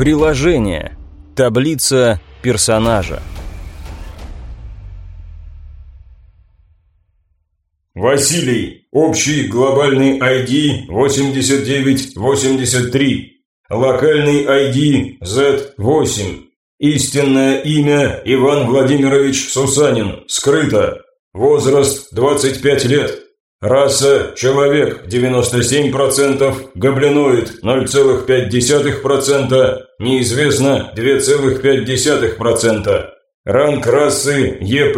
Приложение. Таблица персонажа. Василий. Общий глобальный ID 8983. Локальный ID Z8. Истинное имя Иван Владимирович Сусанин. Скрыто. Возраст 25 лет. Раса – человек 97%, гоблиноид 0,5%, неизвестно 2,5%. Ранг расы Е+,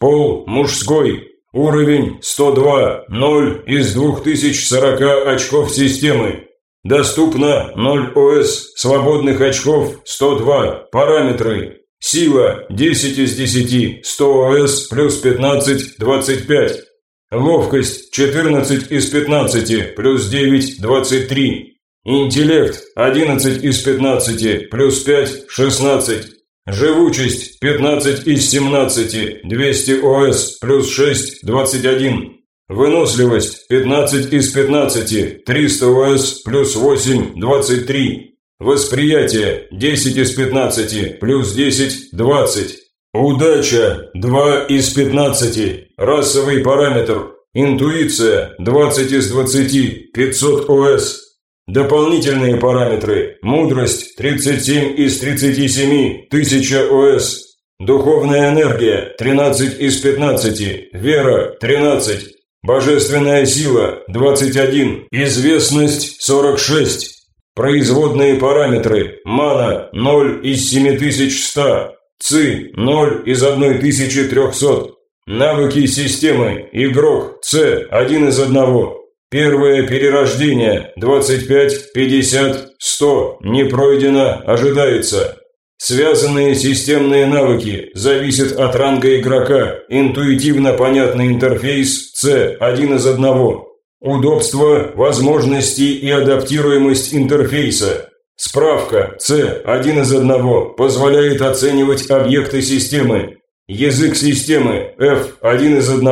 пол мужской, уровень 102, 0 из 2040 очков системы. Доступно 0 ОС, свободных очков 102, параметры. Сила 10 из 10, 100 ОС плюс 15, 25. Ловкость 14 из 15, плюс 9, 23. Интеллект 11 из 15, плюс 5, 16. Живучесть 15 из 17, 200 ОС, плюс 6, 21. Выносливость 15 из 15, 300 ОС, плюс 8, 23. Восприятие 10 из 15, плюс 10, 20. Удача 2 из 15. Расовый параметр. Интуиция 20 из 20. 500 ОС. Дополнительные параметры. Мудрость 37 из 37. 1000 ОС. Духовная энергия 13 из 15. Вера 13. Божественная сила 21. Известность 46. Производные параметры. Мана 0 из 7100. ЦИ 0 из 1300. Навыки системы. Игрок С 1 из 1. Первое перерождение 25, 50, 100. Не пройдено, ожидается. Связанные системные навыки зависят от ранга игрока. Интуитивно понятный интерфейс С 1 из 1. Удобство, возможности и адаптируемость интерфейса. Справка С 1 из 1 позволяет оценивать объекты системы. Язык системы F 1 из 1.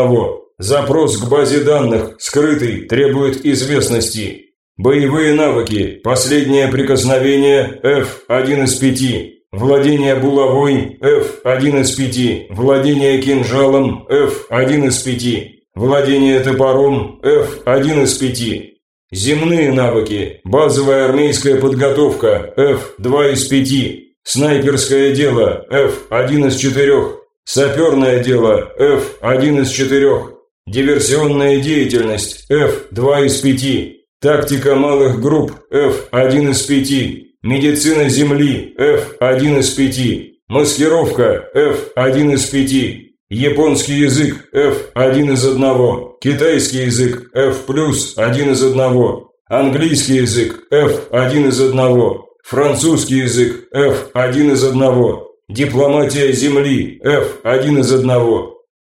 Запрос к базе данных скрытый требует известности. Боевые навыки. Последнее прикосновение F 1 из 5. Владение булавой F 1 из 5. Владение кинжалом F 1 из 5. Владение топором F 1 из 5. Земные навыки. Базовая армейская подготовка F2 из 5. Снайперское дело F1 из 4. Саперное дело F1 из 4. Диверсионная деятельность F2 из 5. Тактика малых групп F1 из 5. Медицина Земли F1 из 5. Маскировка F1 из 5. Японский язык F1 из 1. Китайский язык F+, 1 из 1. Английский язык F1 из 1. Французский язык F1 из 1. Дипломатия Земли F1 из 1.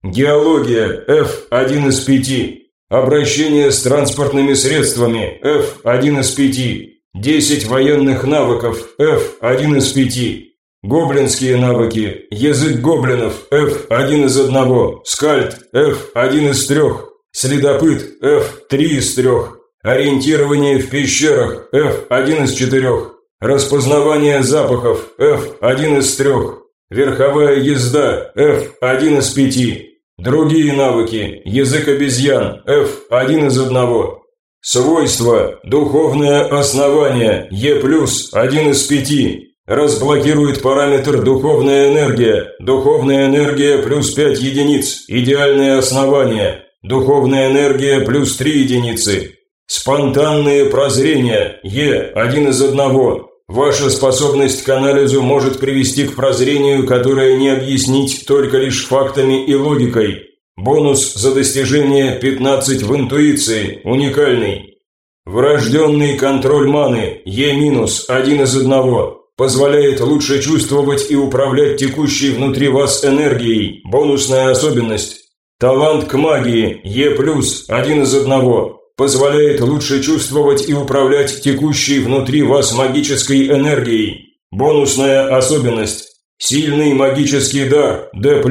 Геология F1 из 5. Обращение с транспортными средствами F1 из 5. 10 военных навыков F1 из 5. Гоблинские навыки. Язык гоблинов F1 из 1. Скальд F1 из 3. Следопыт F3 из 3. Ориентирование в пещерах F1 из 4. Распознавание запахов F1 из 3. Верховая езда F1 из 5. Другие навыки. Язык обезьян F1 из 1. Свойства. Духовное основание Е+, 1 из 5. Разблокирует параметр «Духовная энергия». Духовная энергия плюс 5 единиц. Идеальное основание. Духовная энергия плюс 3 единицы. Спонтанные прозрения. Е. Один из одного. Ваша способность к анализу может привести к прозрению, которое не объяснить только лишь фактами и логикой. Бонус за достижение 15 в интуиции. Уникальный. Врожденный контроль маны. Е-, один из одного позволяет лучше чувствовать и управлять текущей внутри вас энергией. Бонусная особенность. Талант к магии Е+, один из одного. Позволяет лучше чувствовать и управлять текущей внутри вас магической энергией. Бонусная особенность. Сильный магический дар D+,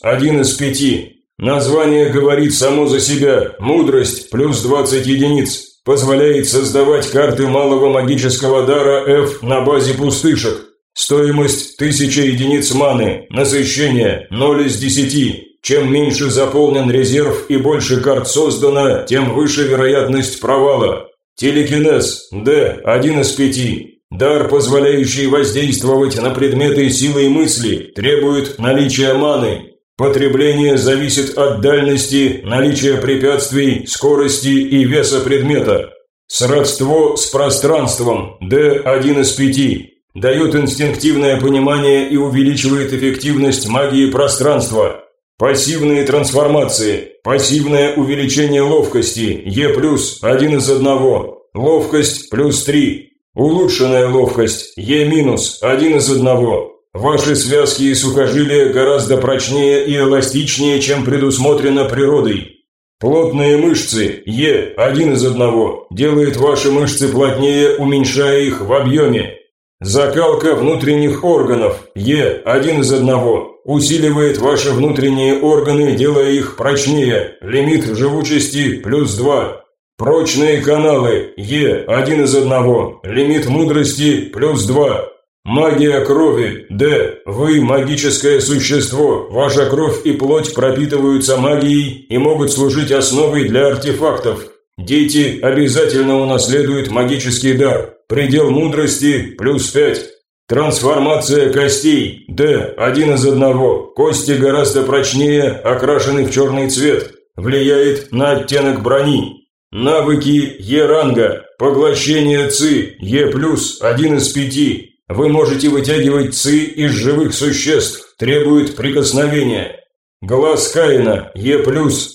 один из пяти. Название говорит само за себя. Мудрость плюс 20 единиц. Позволяет создавать карты малого магического дара F на базе пустышек. Стоимость 1000 единиц маны, насыщение 0 из 10. Чем меньше заполнен резерв и больше карт создано, тем выше вероятность провала. Телекинез D, один из пяти. Дар, позволяющий воздействовать на предметы силой мысли, требует наличия маны. Потребление зависит от дальности, наличия препятствий, скорости и веса предмета. Сродство с пространством D, один из пяти. Дает инстинктивное понимание и увеличивает эффективность магии пространства. Пассивные трансформации. Пассивное увеличение ловкости. Е+, один из одного. Ловкость плюс 3. Улучшенная ловкость. Е-, один из одного. Ваши связки и сухожилия гораздо прочнее и эластичнее, чем предусмотрено природой. Плотные мышцы Е, один из одного, делает ваши мышцы плотнее, уменьшая их в объеме. Закалка внутренних органов Е, один из одного, усиливает ваши внутренние органы, делая их прочнее. Лимит живучести плюс 2. Прочные каналы Е, один из одного, лимит мудрости плюс 2. Магия крови Д. Вы магическое существо. Ваша кровь и плоть пропитываются магией и могут служить основой для артефактов. Дети обязательно унаследуют магический дар. Предел мудрости плюс пять. Трансформация костей. Д. Один из одного. Кости гораздо прочнее, окрашены в черный цвет. Влияет на оттенок брони. Навыки Е-ранга. Поглощение ЦИ. Е+, один из пяти. Вы можете вытягивать ЦИ из живых существ. Требует прикосновения. Глаз Каина. Е+,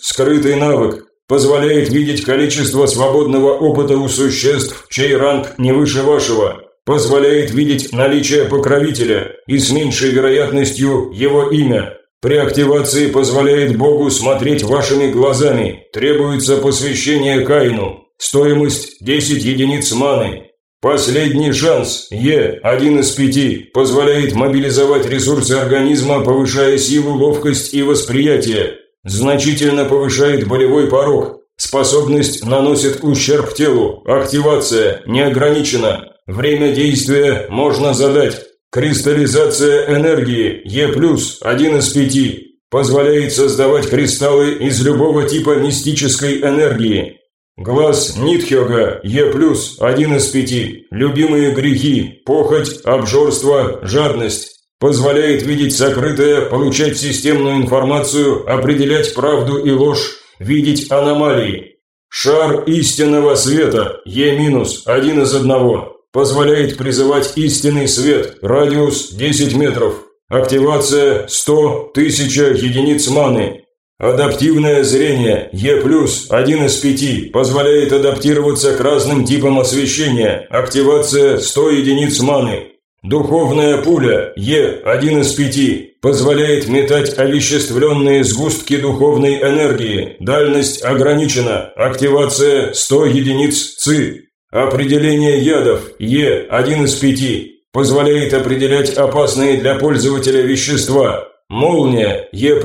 скрытый навык. Позволяет видеть количество свободного опыта у существ, чей ранг не выше вашего. Позволяет видеть наличие покровителя и с меньшей вероятностью его имя. При активации позволяет Богу смотреть вашими глазами. Требуется посвящение Каину. Стоимость 10 единиц маны. Последний шанс, Е, один из пяти, позволяет мобилизовать ресурсы организма, повышая силу, ловкость и восприятие. Значительно повышает болевой порог. Способность наносит ущерб телу. Активация не ограничена. Время действия можно задать. Кристаллизация энергии Е+, один из пяти. Позволяет создавать кристаллы из любого типа мистической энергии. Глаз Нитхёга Е+, один из пяти. Любимые грехи, похоть, обжорство, жадность. Позволяет видеть сокрытое, получать системную информацию, определять правду и ложь, видеть аномалии. Шар истинного света Е-, один из одного. Позволяет призывать истинный свет, радиус 10 метров. Активация 100 1000 единиц маны. Адаптивное зрение Е+, один из пяти, позволяет адаптироваться к разным типам освещения. Активация 100 единиц маны. Духовная пуля Е, один из пяти, позволяет метать овеществленные сгустки духовной энергии. Дальность ограничена. Активация 100 единиц ЦИ. Определение ядов Е, один из пяти, позволяет определять опасные для пользователя вещества. Молния Е+,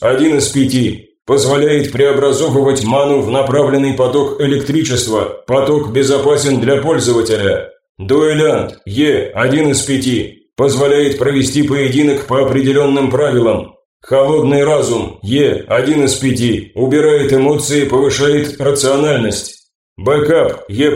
один из пяти, позволяет преобразовывать ману в направленный поток электричества. Поток безопасен для пользователя. Дуэлянт Е, один из пяти, позволяет провести поединок по определенным правилам. Холодный разум Е, один из пяти, убирает эмоции, повышает рациональность. Бэкап Е+,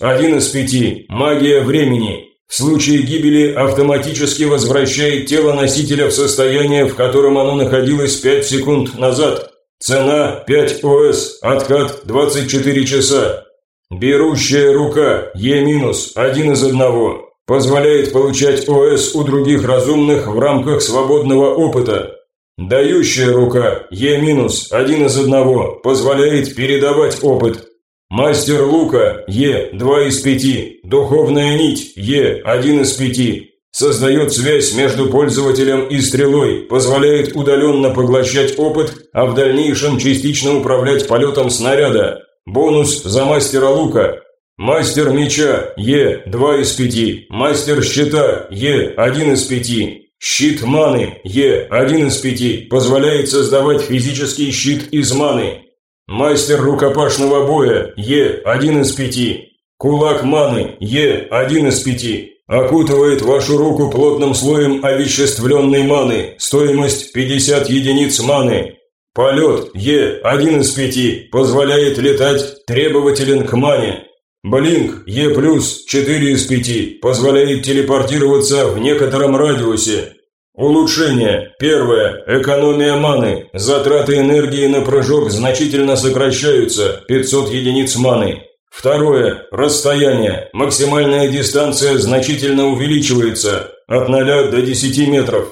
один из пяти, магия времени. В случае гибели автоматически возвращает тело носителя в состояние, в котором оно находилось 5 секунд назад. Цена 5 ОС, откат 24 часа. Берущая рука Е-, один из одного, позволяет получать ОС у других разумных в рамках свободного опыта. Дающая рука Е-, один из одного, позволяет передавать опыт. Мастер лука Е, два из пяти, духовная нить Е, один из пяти, создает связь между пользователем и стрелой, позволяет удаленно поглощать опыт, а в дальнейшем частично управлять полетом снаряда. Бонус за мастера лука. Мастер меча Е, 2 из 5. Мастер щита Е, 1 из 5. Щит маны Е, 1 из 5. Позволяет создавать физический щит из маны. Мастер рукопашного боя Е, один из пяти. Кулак маны Е, один из пяти. Окутывает вашу руку плотным слоем овеществленной маны. Стоимость 50 единиц маны. Полет Е, один из пяти. Позволяет летать, требователен к мане. Блинк Е+, 4 из 5. Позволяет телепортироваться в некотором радиусе. Улучшение. Первое. Экономия маны. Затраты энергии на прыжок значительно сокращаются. 500 единиц маны. Второе. Расстояние. Максимальная дистанция значительно увеличивается. От 0 до 10 метров.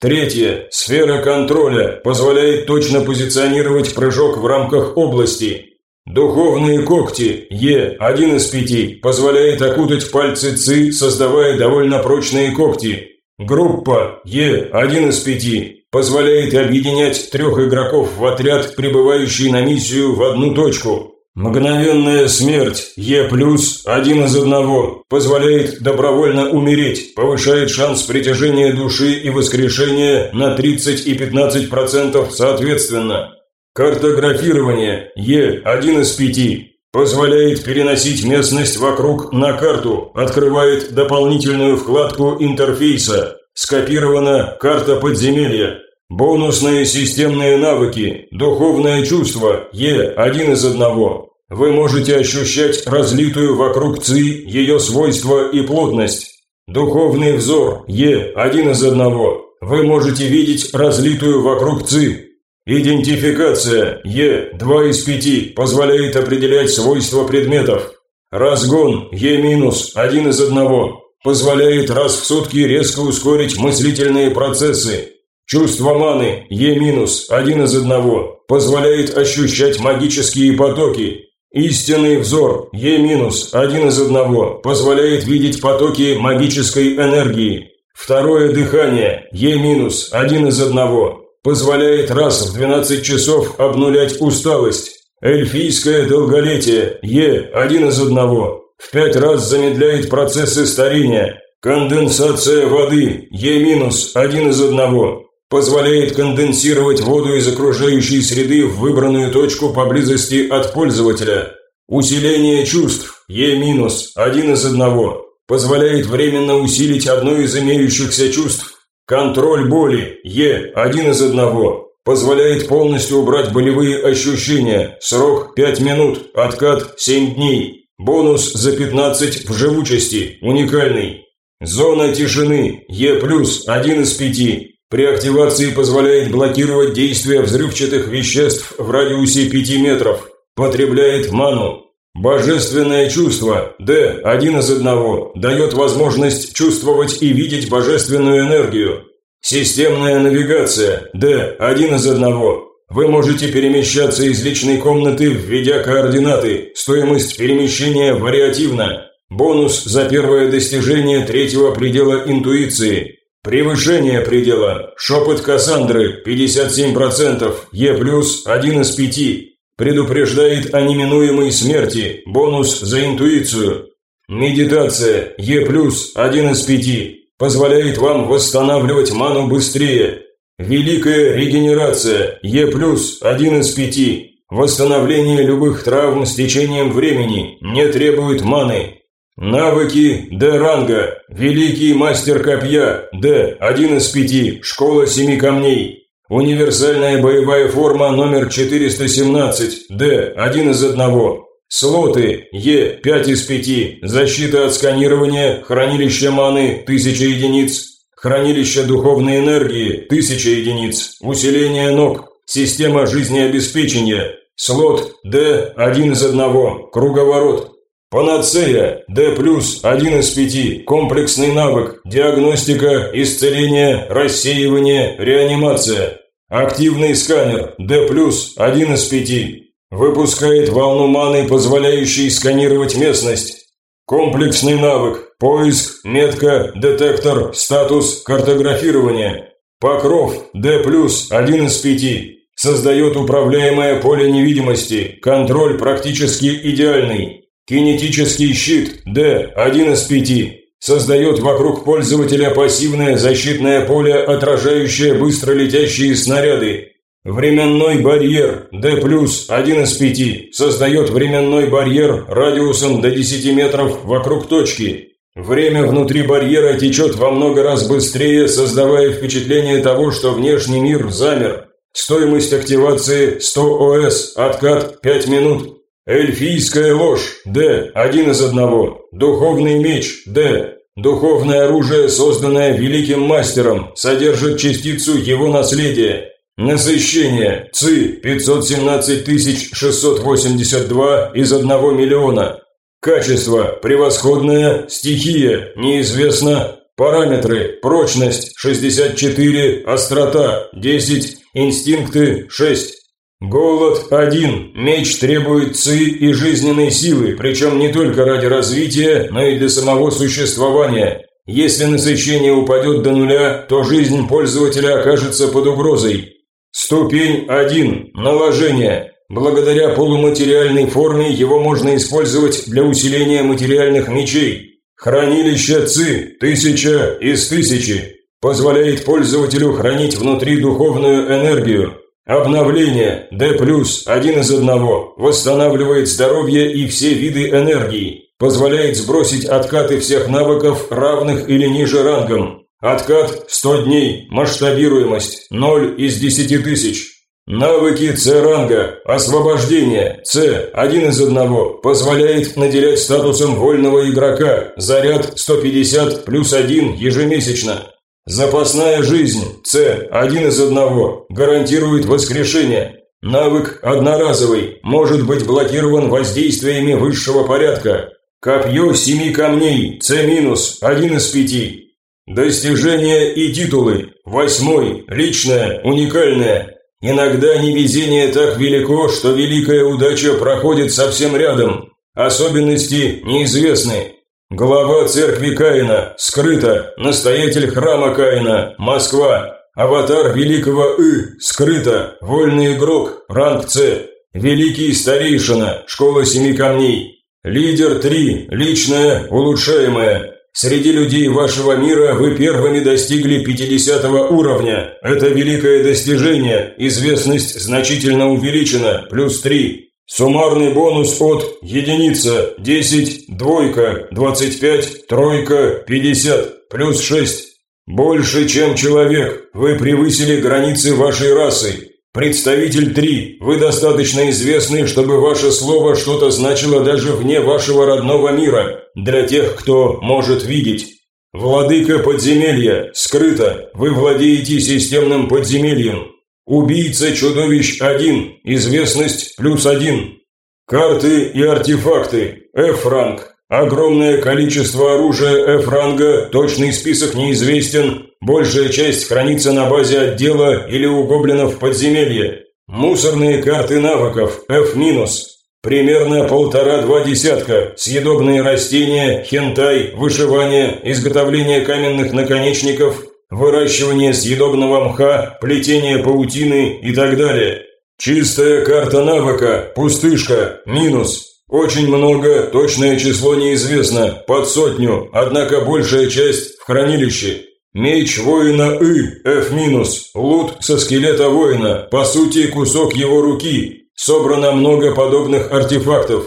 Третье. Сфера контроля. Позволяет точно позиционировать прыжок в рамках области. Духовные когти Е, один из пяти, позволяет окутать пальцы ЦИ, создавая довольно прочные когти. Группа Е, один из пяти, позволяет объединять трех игроков в отряд, прибывающий на миссию в одну точку. Мгновенная смерть Е+, один из одного, позволяет добровольно умереть, повышает шанс притяжения души и воскрешения на 30 и 15% соответственно. Картографирование Е, один из пяти, Позволяет переносить местность вокруг на карту, открывает дополнительную вкладку интерфейса. Скопирована карта подземелья. Бонусные системные навыки, духовное чувство, Е, один из одного. Вы можете ощущать разлитую вокруг ЦИ ее свойства и плотность. Духовный взор, Е, один из одного. Вы можете видеть разлитую вокруг ЦИ. Идентификация Е, 2 из 5, позволяет определять свойства предметов. Разгон Е-, 1 из 1, позволяет раз в сутки резко ускорить мыслительные процессы. Чувство маны Е-, 1 из 1, позволяет ощущать магические потоки. Истинный взор Е-, 1 из 1, позволяет видеть потоки магической энергии. Второе дыхание Е-, 1 из 1, Позволяет раз в 12 часов обнулять усталость. Эльфийское долголетие Е один из одного. В пять раз замедляет процессы старения. Конденсация воды Е минус один из одного. Позволяет конденсировать воду из окружающей среды в выбранную точку поблизости от пользователя. Усиление чувств Е минус один из одного. Позволяет временно усилить одно из имеющихся чувств Контроль боли Е, один из одного. Позволяет полностью убрать болевые ощущения. Срок 5 минут, откат 7 дней. Бонус за 15 в живучести, уникальный. Зона тишины Е+, один из пяти. При активации позволяет блокировать действие взрывчатых веществ в радиусе 5 метров. Потребляет ману. Божественное чувство, Д, один из одного, дает возможность чувствовать и видеть божественную энергию. Системная навигация, Д, один из одного. Вы можете перемещаться из личной комнаты, введя координаты. Стоимость перемещения вариативна. Бонус за первое достижение третьего предела интуиции. Превышение предела. Шепот Кассандры 57%, Е+, один из пяти. Предупреждает о неминуемой смерти. Бонус за интуицию. Медитация Е+, один из пяти. Позволяет вам восстанавливать ману быстрее. Великая регенерация Е+, один из пяти. Восстановление любых травм с течением времени не требует маны. Навыки Д-ранга. Великий мастер копья Д, один из пяти. Школа семи камней. Универсальная боевая форма номер 417, Д, один из одного. Слоты Е, 5 из 5, защита от сканирования, хранилище маны, 1000 единиц, хранилище духовной энергии, 1000 единиц, усиление ног, система жизнеобеспечения, слот Д, один из одного, круговорот, Панацея, D+, один из пяти, комплексный навык, диагностика, исцеление, рассеивание, реанимация. Активный сканер, D+, один из пяти. Выпускает волну маны, позволяющей сканировать местность. Комплексный навык, поиск, метка, детектор, статус, картографирование. Покров, D+, один из пяти. Создает управляемое поле невидимости, контроль практически идеальный. Кинетический щит D, один из пяти. Создает вокруг пользователя пассивное защитное поле, отражающее быстро летящие снаряды. Временной барьер D+, один из пяти, создает временной барьер радиусом до 10 метров вокруг точки. Время внутри барьера течет во много раз быстрее, создавая впечатление того, что внешний мир замер. Стоимость активации 100 ОС, откат 5 минут. Эльфийская ложь D, один из одного. Духовный меч D, Духовное оружие, созданное великим мастером, содержит частицу его наследия. Насыщение ЦИ 517682 из 1 миллиона. Качество превосходное, стихия неизвестно, параметры прочность 64, острота 10, инстинкты 6. Голод один. Меч требует ци и жизненной силы, причем не только ради развития, но и для самого существования. Если насыщение упадет до нуля, то жизнь пользователя окажется под угрозой. Ступень 1. Наложение. Благодаря полуматериальной форме его можно использовать для усиления материальных мечей. Хранилище ЦИ – тысяча из тысячи. Позволяет пользователю хранить внутри духовную энергию. Обновление D+, один из одного, восстанавливает здоровье и все виды энергии, позволяет сбросить откаты всех навыков, равных или ниже рангом. Откат 100 дней, масштабируемость 0 из 10 тысяч. Навыки С-ранга, освобождение, С, один из одного, позволяет наделять статусом вольного игрока, заряд 150 плюс 1 ежемесячно. Запасная жизнь С один из одного гарантирует воскрешение. Навык одноразовый, может быть блокирован воздействиями высшего порядка. Копье семи камней С один из пяти. Достижения и титулы. Восьмой. Личное, уникальное. Иногда невезение так велико, что великая удача проходит совсем рядом. Особенности неизвестны. Глава церкви Каина, скрыто, настоятель храма Каина, Москва, аватар великого И, скрыто, вольный игрок, ранг С, великий старейшина, школа семи камней, лидер 3, личное, улучшаемое. Среди людей вашего мира вы первыми достигли 50 уровня. Это великое достижение, известность значительно увеличена, плюс 3. Суммарный бонус от единица, 10, двойка, 25, тройка, 50, плюс 6. Больше, чем человек, вы превысили границы вашей расы. Представитель 3, вы достаточно известны, чтобы ваше слово что-то значило даже вне вашего родного мира, для тех, кто может видеть. Владыка подземелья, скрыто, вы владеете системным подземельем, Убийца чудовищ 1, известность плюс 1. Карты и артефакты, F-ранг. Огромное количество оружия F-ранга, точный список неизвестен, большая часть хранится на базе отдела или у гоблинов подземелья. Мусорные карты навыков F-. Примерно полтора-два десятка, съедобные растения, хентай, вышивание, изготовление каменных наконечников – выращивание съедобного мха, плетение паутины и так далее. Чистая карта навыка, пустышка, минус. Очень много, точное число неизвестно, под сотню, однако большая часть в хранилище. Меч воина И, F-, лут со скелета воина, по сути кусок его руки. Собрано много подобных артефактов.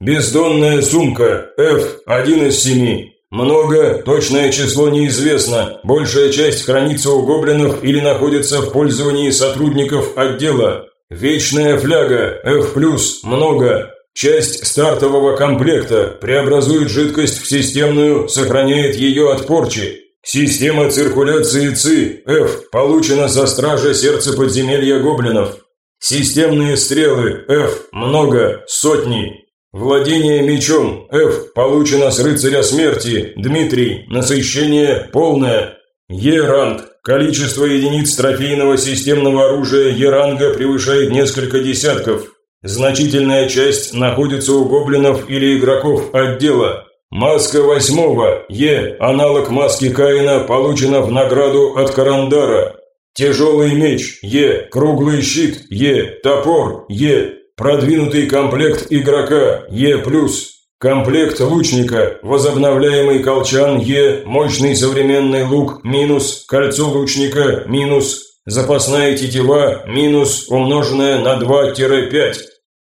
Бездонная сумка, F, один из семи. Много, точное число неизвестно. Большая часть хранится у гоблинов или находится в пользовании сотрудников отдела. Вечная фляга, F+, много. Часть стартового комплекта преобразует жидкость в системную, сохраняет ее от порчи. Система циркуляции ЦИ, F, получена со стража сердца подземелья гоблинов. Системные стрелы, F, много, сотни. Владение мечом. F. Получено с рыцаря смерти. Дмитрий. Насыщение полное. Е-ранг. Количество единиц трофейного системного оружия Е-ранга превышает несколько десятков. Значительная часть находится у гоблинов или игроков отдела. Маска восьмого. Е. Аналог маски Каина получена в награду от Карандара. Тяжелый меч. Е. Круглый щит. Е. Топор. Е. Продвинутый комплект игрока Е+, комплект лучника, возобновляемый колчан Е, мощный современный лук минус, кольцо лучника минус, Запасная тетива минус умноженная на 2-5.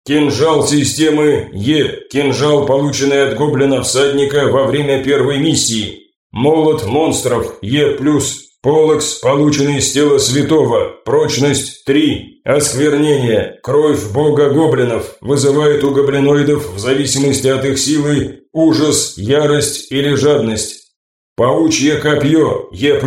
Кинжал системы Е. Кинжал, полученный от гоблина-всадника во время первой миссии. Молот монстров Е+. Полокс, полученный из тела святого. Прочность 3. Осквернение. Кровь бога гоблинов. Вызывает у гоблиноидов, в зависимости от их силы, ужас, ярость или жадность. Паучье копье Е+,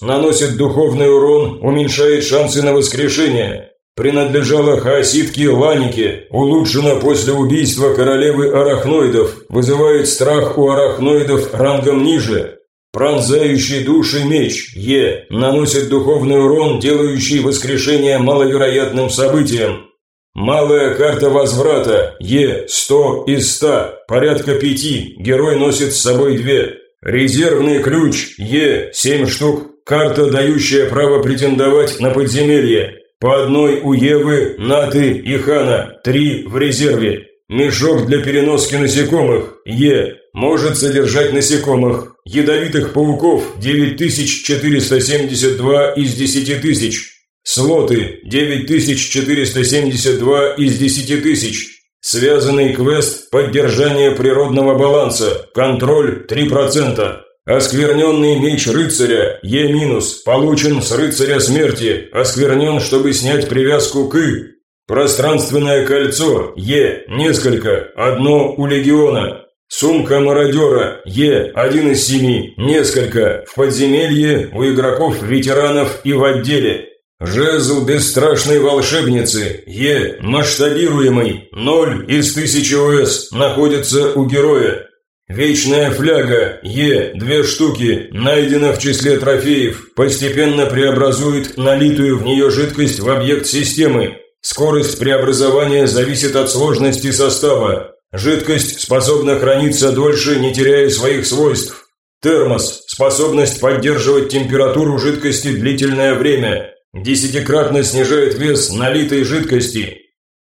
наносит духовный урон, уменьшает шансы на воскрешение. Принадлежало хаоситке Ланике, улучшено после убийства королевы арахноидов, вызывает страх у арахноидов рангом ниже. Пронзающий души меч Е наносит духовный урон, делающий воскрешение маловероятным событием. Малая карта возврата Е 100 из 100, порядка 5, герой носит с собой две. Резервный ключ Е, 7 штук. Карта, дающая право претендовать на подземелье. По одной у Евы, Наты и Хана, три в резерве. Мешок для переноски насекомых Е, может содержать насекомых. Ядовитых пауков 9472 из 10 тысяч. Слоты 9472 из 10 тысяч. Связанный квест «Поддержание природного баланса», контроль 3%. Оскверненный меч рыцаря, Е-, получен с рыцаря смерти, осквернен, чтобы снять привязку к. Пространственное кольцо, Е, несколько, одно у легиона. Сумка мародера, Е, один из семи, несколько, в подземелье, у игроков-ветеранов и в отделе. Жезл бесстрашной волшебницы, Е, масштабируемый, 0 из 1000 ОС, находится у героя. Вечная фляга, Е, две штуки, найдена в числе трофеев, постепенно преобразует налитую в нее жидкость в объект системы. Скорость преобразования зависит от сложности состава. Жидкость способна храниться дольше, не теряя своих свойств. Термос – способность поддерживать температуру жидкости длительное время – Десятикратно снижает вес налитой жидкости.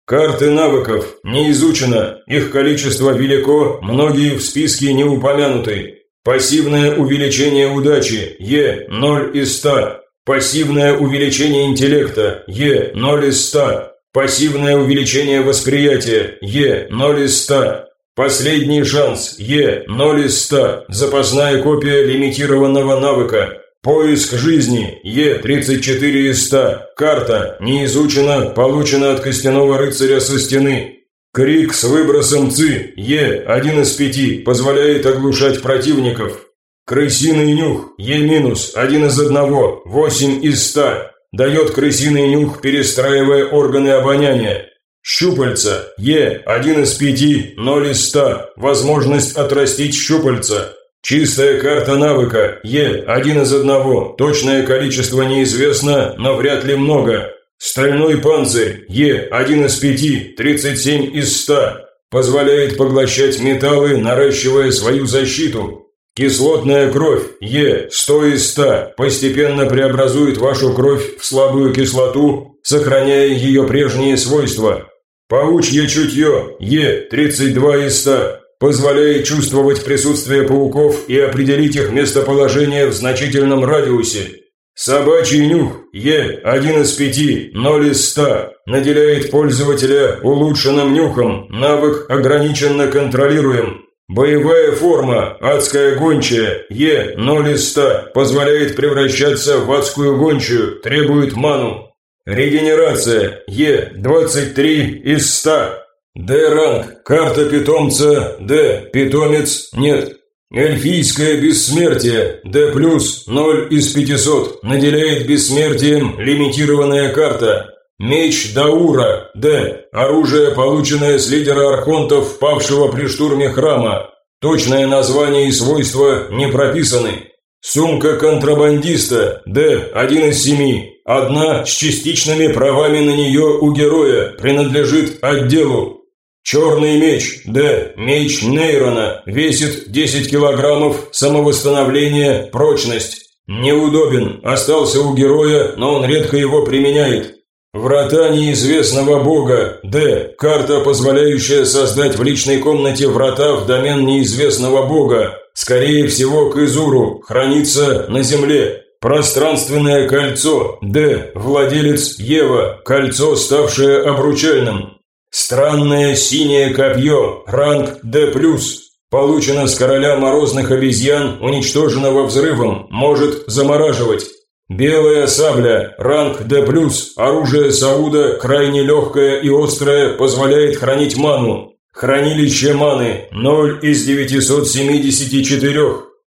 Карты навыков не изучено, их количество велико, многие в списке не упомянуты. Пассивное увеличение удачи Е 0 из 100. Пассивное увеличение интеллекта Е 0 из 100. Пассивное увеличение восприятия Е 0 из 100. Последний шанс Е 0 из 100. Запасная копия лимитированного навыка Поиск жизни. Е-34 из 100. Карта. Не изучена. Получена от костяного рыцаря со стены. Крик с выбросом ЦИ. Е-1 из 5. Позволяет оглушать противников. Крысиный нюх. Е-1 из 1. 8 из 100. Дает крысиный нюх, перестраивая органы обоняния. Щупальца. Е-1 из 5. 0 из 100. Возможность отрастить щупальца. Чистая карта навыка Е, один из одного. Точное количество неизвестно, но вряд ли много. Стальной панцирь Е, один из пяти, 37 из 100. Позволяет поглощать металлы, наращивая свою защиту. Кислотная кровь Е, 100 из 100. Постепенно преобразует вашу кровь в слабую кислоту, сохраняя ее прежние свойства. Паучье чутье Е, 32 из 100 позволяет чувствовать присутствие пауков и определить их местоположение в значительном радиусе. Собачий нюх Е, один из пяти, ноль из ста, наделяет пользователя улучшенным нюхом, навык ограниченно контролируем. Боевая форма, адская гончая, Е, 0 из 100, позволяет превращаться в адскую гончую, требует ману. Регенерация, Е, 23 из 100, Д-ранг. Карта питомца Д. Питомец нет. Эльфийское бессмертие Д+, 0 из 500. Наделяет бессмертием лимитированная карта. Меч Даура Д. Оружие, полученное с лидера архонтов, павшего при штурме храма. Точное название и свойства не прописаны. Сумка контрабандиста Д. 1 из 7. Одна с частичными правами на нее у героя принадлежит отделу. Черный меч, Д, меч Нейрона, весит 10 килограммов, самовосстановление, прочность. Неудобен, остался у героя, но он редко его применяет. Врата неизвестного бога, Д, карта, позволяющая создать в личной комнате врата в домен неизвестного бога, скорее всего к Изуру, хранится на земле. Пространственное кольцо. Д. Владелец Ева. Кольцо, ставшее обручальным. Странное синее копье. Ранг Д+. Получено с короля морозных обезьян, уничтоженного взрывом. Может замораживать. Белая сабля, ранг D+, оружие Сауда, крайне легкое и острое, позволяет хранить ману. Хранилище маны 0 из 974.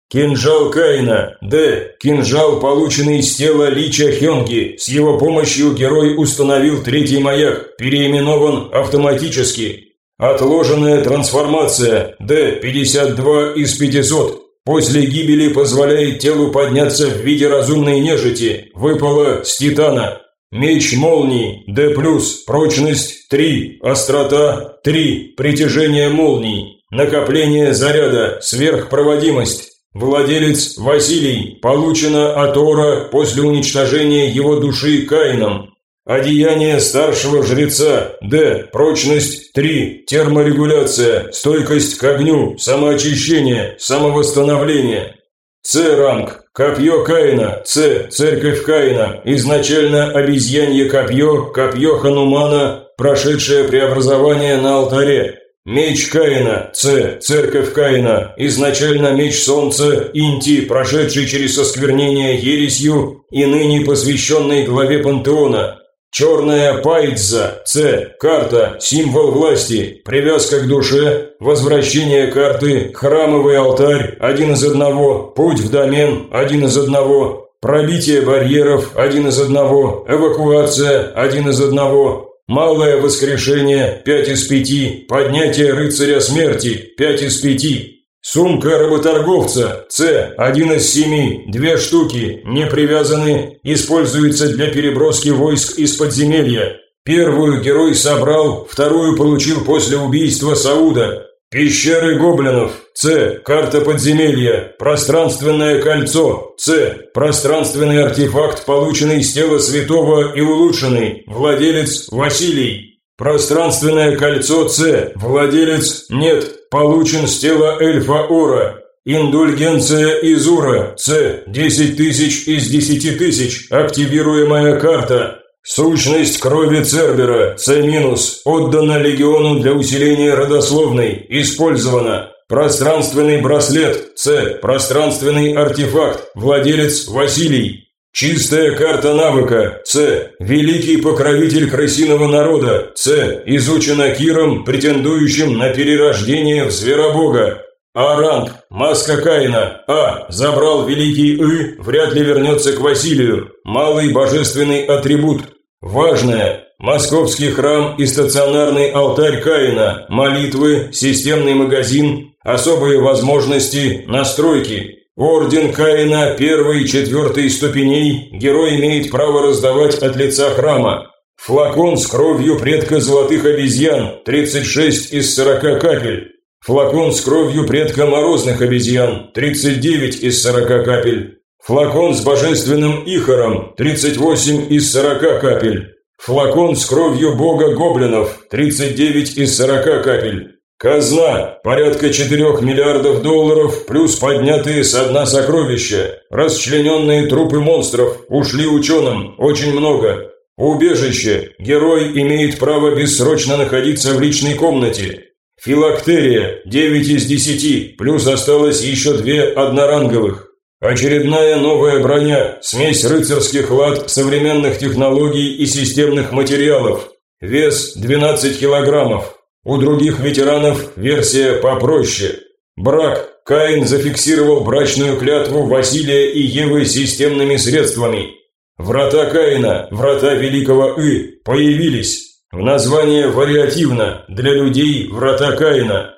Кинжал Каина. Д. Кинжал, полученный из тела Лича Хёнги. С его помощью герой установил третий маяк, переименован автоматически. Отложенная трансформация. Д. 52 из 500. После гибели позволяет телу подняться в виде разумной нежити. Выпало с титана. Меч молний D+, прочность 3, острота 3, притяжение молний, накопление заряда, сверхпроводимость. Владелец Василий, получено от Ора после уничтожения его души Каином. Одеяние старшего жреца. Д. Прочность 3. Терморегуляция. Стойкость к огню. Самоочищение. Самовосстановление. С. Ранг. Копье Каина. С. Церковь Каина. Изначально обезьянье копье. Копье Ханумана. Прошедшее преобразование на алтаре. Меч Каина, С, Церковь Каина, изначально меч Солнца, Инти, прошедший через осквернение ересью и ныне посвященный главе Пантеона, Черная пайдза, С, карта, символ власти, привязка к душе, возвращение карты, храмовый алтарь, один из одного, путь в домен, один из одного, пробитие барьеров, один из одного, эвакуация, один из одного, малое воскрешение, пять из пяти, поднятие рыцаря смерти, пять из пяти, Сумка работорговца С, один из семи, две штуки, не привязаны, используется для переброски войск из подземелья. Первую герой собрал, вторую получил после убийства Сауда. Пещеры гоблинов. С. Карта подземелья. Пространственное кольцо. С. Пространственный артефакт, полученный из тела святого и улучшенный. Владелец Василий. Пространственное кольцо С. Владелец нет. Получен с тела эльфа Ура. Индульгенция Изура. С. 10 тысяч из 10 тысяч. Активируемая карта. Сущность крови Цербера. С-. Отдана легиону для усиления родословной. Использована. Пространственный браслет. С. Пространственный артефакт. Владелец Василий. Чистая карта навыка. С. Великий покровитель крысиного народа. С. Изучена Киром, претендующим на перерождение в зверобога. А ранг. Маска Каина. А. Забрал великий И, вряд ли вернется к Василию. Малый божественный атрибут. Важное. Московский храм и стационарный алтарь Каина. Молитвы, системный магазин, особые возможности, настройки. Орден Каина первой и четвертой ступеней герой имеет право раздавать от лица храма. Флакон с кровью предка золотых обезьян, 36 из 40 капель. Флакон с кровью предка морозных обезьян, 39 из 40 капель. Флакон с божественным ихором, 38 из 40 капель. Флакон с кровью бога гоблинов, 39 из 40 капель. Казна – порядка 4 миллиардов долларов, плюс поднятые со дна сокровища. Расчлененные трупы монстров ушли ученым, очень много. Убежище. Герой имеет право бессрочно находиться в личной комнате. Филактерия – 9 из 10, плюс осталось еще две одноранговых. Очередная новая броня, смесь рыцарских лад, современных технологий и системных материалов. Вес 12 килограммов. У других ветеранов версия попроще. Брак. Каин зафиксировал брачную клятву Василия и Евы системными средствами. Врата Каина, врата Великого И, появились. В название вариативно, для людей врата Каина.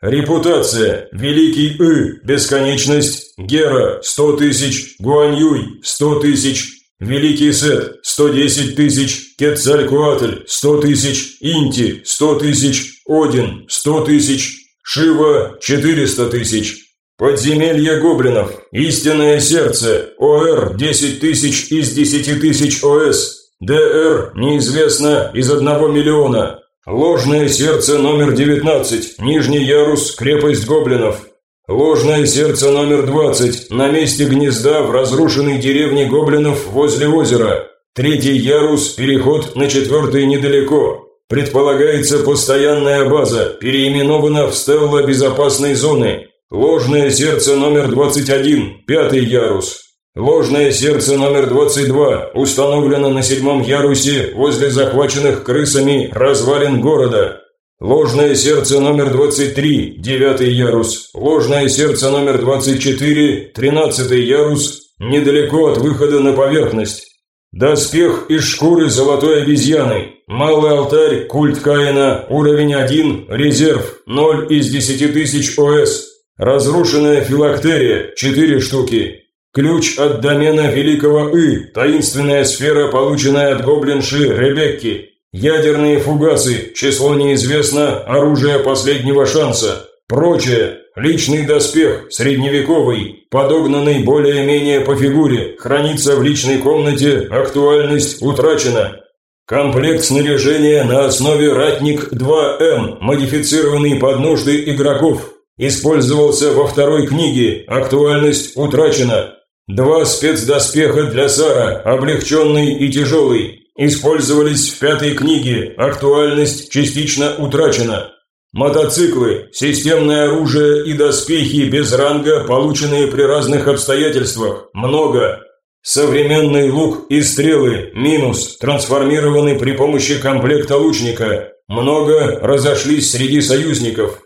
Репутация, Великий И, бесконечность, Гера, 100 тысяч, Гуаньюй, 100 тысяч, Великий Сет – 110 тысяч, Кетцалькуатль – 100 тысяч, Инти – 100 тысяч, Один – 100 тысяч, Шива – 400 тысяч. Подземелье гоблинов, Истинное сердце, ОР – 10 тысяч из 10 тысяч ОС, ДР – неизвестно из 1 миллиона. Ложное сердце номер 19, Нижний ярус, крепость гоблинов. Ложное сердце номер 20 на месте гнезда в разрушенной деревне гоблинов возле озера. Третий ярус, переход на четвертый недалеко. Предполагается постоянная база, переименована в стелла безопасной зоны. Ложное сердце номер 21, пятый ярус. Ложное сердце номер 22 установлено на седьмом ярусе возле захваченных крысами развалин города. Ложное сердце номер 23, девятый ярус. Ложное сердце номер 24, тринадцатый ярус, недалеко от выхода на поверхность. Доспех из шкуры золотой обезьяны. Малый алтарь, культ Каина, уровень 1, резерв, 0 из 10 тысяч ОС. Разрушенная филактерия, 4 штуки. Ключ от домена Великого И, таинственная сфера, полученная от гоблинши Ребекки. Ядерные фугасы, число неизвестно, оружие последнего шанса. Прочее, личный доспех, средневековый, подогнанный более-менее по фигуре, хранится в личной комнате, актуальность утрачена. Комплект снаряжения на основе «Ратник 2М», модифицированный под нужды игроков. Использовался во второй книге, актуальность утрачена. Два спецдоспеха для Сара, облегченный и тяжелый, использовались в пятой книге, актуальность частично утрачена. Мотоциклы, системное оружие и доспехи без ранга, полученные при разных обстоятельствах, много. Современный лук и стрелы, минус, трансформированы при помощи комплекта лучника, много разошлись среди союзников,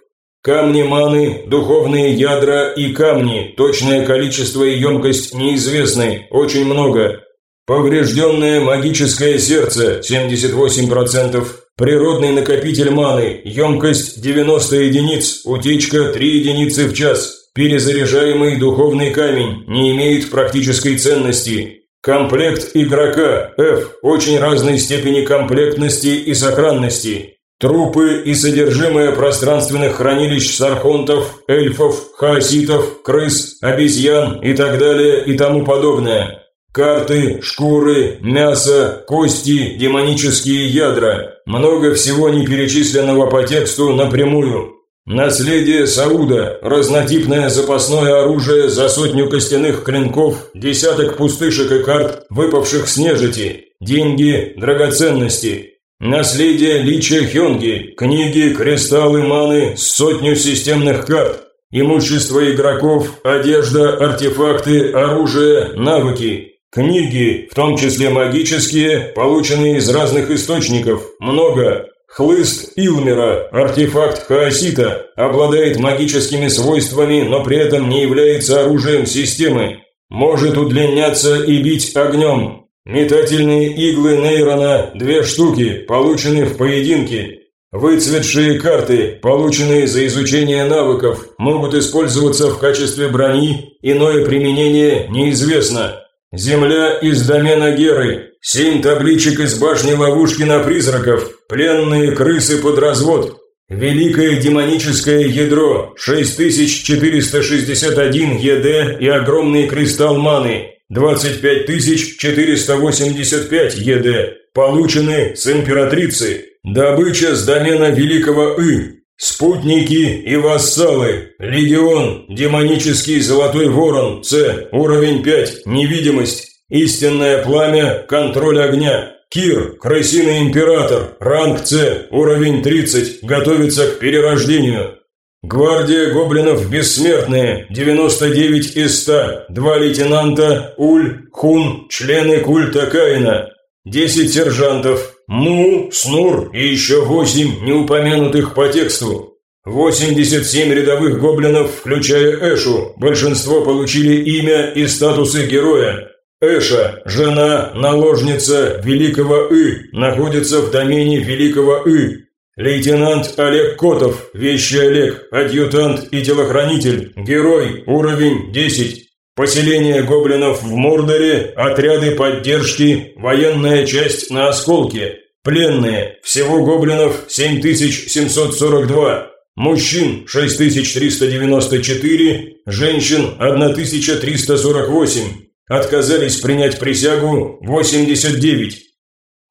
Камни маны, духовные ядра и камни, точное количество и емкость неизвестны, очень много. Поврежденное магическое сердце, 78%. Природный накопитель маны, емкость 90 единиц, утечка 3 единицы в час. Перезаряжаемый духовный камень, не имеет практической ценности. Комплект игрока, F, очень разной степени комплектности и сохранности. Трупы и содержимое пространственных хранилищ сархонтов, эльфов, хаоситов, крыс, обезьян и так далее и тому подобное. Карты, шкуры, мясо, кости, демонические ядра. Много всего неперечисленного по тексту напрямую. Наследие Сауда, разнотипное запасное оружие за сотню костяных клинков, десяток пустышек и карт, выпавших с нежити, деньги, драгоценности, Наследие Лича Хёнги, книги, кристаллы маны, сотню системных карт, имущество игроков, одежда, артефакты, оружие, навыки. Книги, в том числе магические, полученные из разных источников, много. Хлыст Илмера, артефакт Хаосита, обладает магическими свойствами, но при этом не является оружием системы. Может удлиняться и бить огнем, Метательные иглы нейрона – две штуки, полученные в поединке. Выцветшие карты, полученные за изучение навыков, могут использоваться в качестве брони, иное применение неизвестно. Земля из домена Геры, семь табличек из башни ловушки на призраков, пленные крысы под развод, Великое демоническое ядро, 6461 ЕД и огромный кристалл маны, 25485 ЕД получены с императрицы. Добыча с домена Великого И. Спутники и вассалы. Легион, демонический золотой ворон, С, уровень 5, невидимость. Истинное пламя, контроль огня. Кир, крысиный император, ранг С, уровень 30, готовится к перерождению. Гвардия гоблинов бессмертные, 99 из 100, два лейтенанта, Уль, Хун, члены культа Каина, 10 сержантов, Му, Снур и еще 8 неупомянутых по тексту. 87 рядовых гоблинов, включая Эшу, большинство получили имя и статусы героя. Эша, жена, наложница Великого И, находится в домене Великого И, Лейтенант Олег Котов, вещий Олег, адъютант и телохранитель, герой, уровень 10. Поселение гоблинов в Мордоре, отряды поддержки, военная часть на Осколке. Пленные, всего гоблинов 7742. Мужчин 6394, женщин 1348. Отказались принять присягу 89.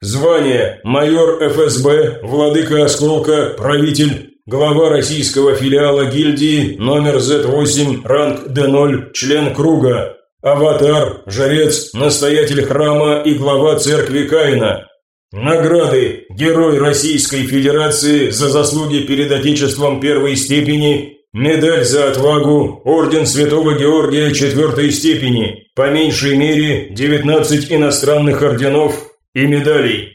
Звание – майор ФСБ, владыка осколка, правитель. Глава российского филиала гильдии, номер Z8, ранг D0, член круга. Аватар, жрец, настоятель храма и глава церкви Каина. Награды. Герой Российской Федерации за заслуги перед Отечеством первой степени, медаль за отвагу, орден Святого Георгия четвертой степени, по меньшей мере 19 иностранных орденов и медалей.